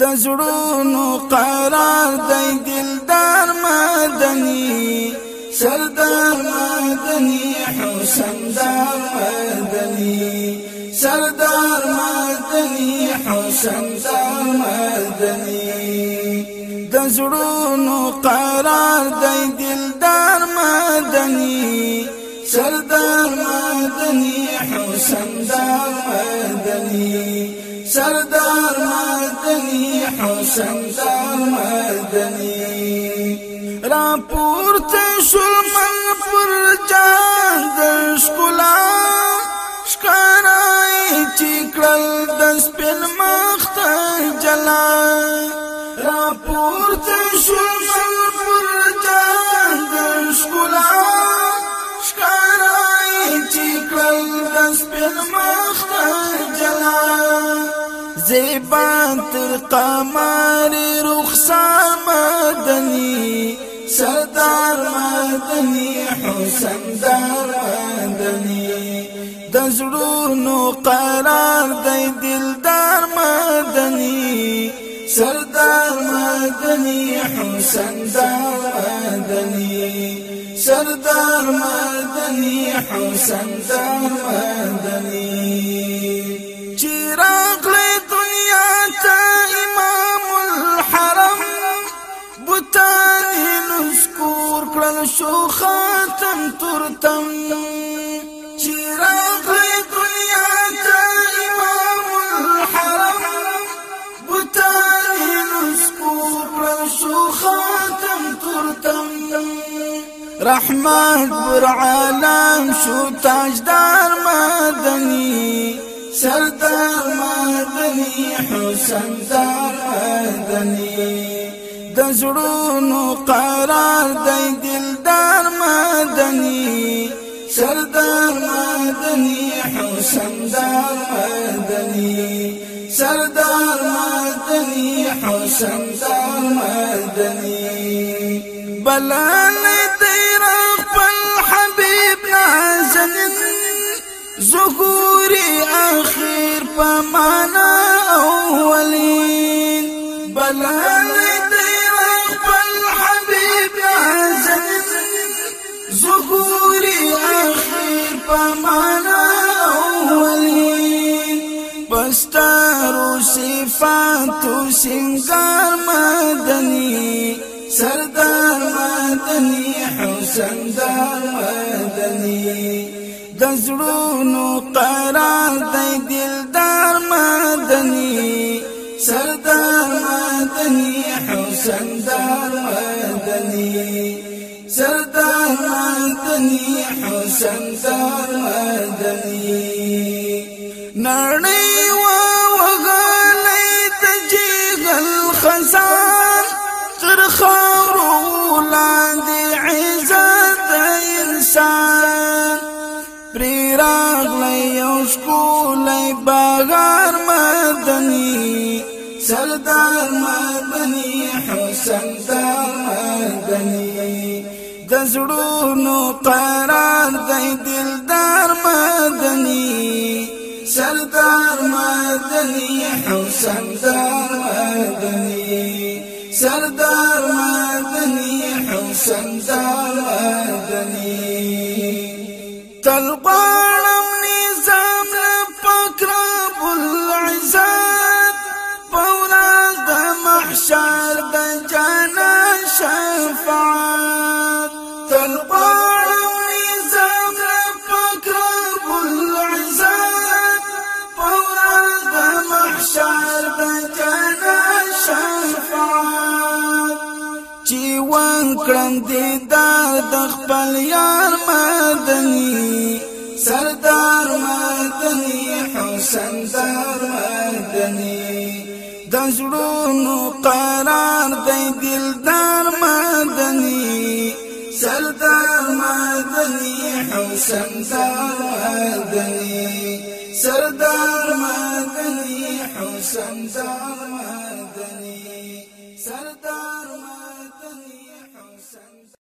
د قرار دی دلدار مدني سردار مدني حسن دار مدني. سردار مدني حسن دار مدني. د زړونو قرار دی دلدار مدني. سردار مدني حسن دار مدني. سردار مدنی حسن دار مدنی را پورته شل من پر جان د شکلا شکارای چیکړل د سپین مخت جلا. را پورته شل من پر جان د شکلا شکارای چیکړل د سپین مخت جلا زیبان تر قمر رخصار مدنی سردار مدنی حسن دار مدنی. د زړونو قرار دی دلدار مدنی سردار مدنی حسن دار مدنی. سردار مدنی حسن دار مدنی کړل شو خاتم ترتم. چراغ دنیا ته امام الحرم. بوتان نسکور کړل شو خاتم ترتم. رحمت بر عالم شو تاجدار مدني. سردار مدني حسن دار مدني. زړونو قرار دی دلدار مدني سردار مدني حسن دار مدني سردار مدني حسن دار مدني بلال دی خپل حبيب نازنن ظهوري آخر پمانا اولين بلال بستارو صفاتو سنگار مدنی سردار مدنی حسن دار مدنی دزړونو قرار دی دلدار مدنی سردار مدنی حسن دار مدنی سردار مدني حسن دار مدني نړۍ باغار مدنی، سردار مدنی، حسن دار مدنی۔ دزړونو قرار دی دلدار مدنی، سردار مدنی، حسن دار مدنی۔ سردار مدنی، حسن دار مدنی۔ تلقى شر د جنان شفاعت. تل پاړم عزت فکر بل عزت پورا د محشر د جنان شفاعت. چې وان کړم دې د خپل یار مدني. سردار مدني حسن زړونو قرار دی دلدار مدني سردار مدني حسن مدني سردار مدني حسن مدني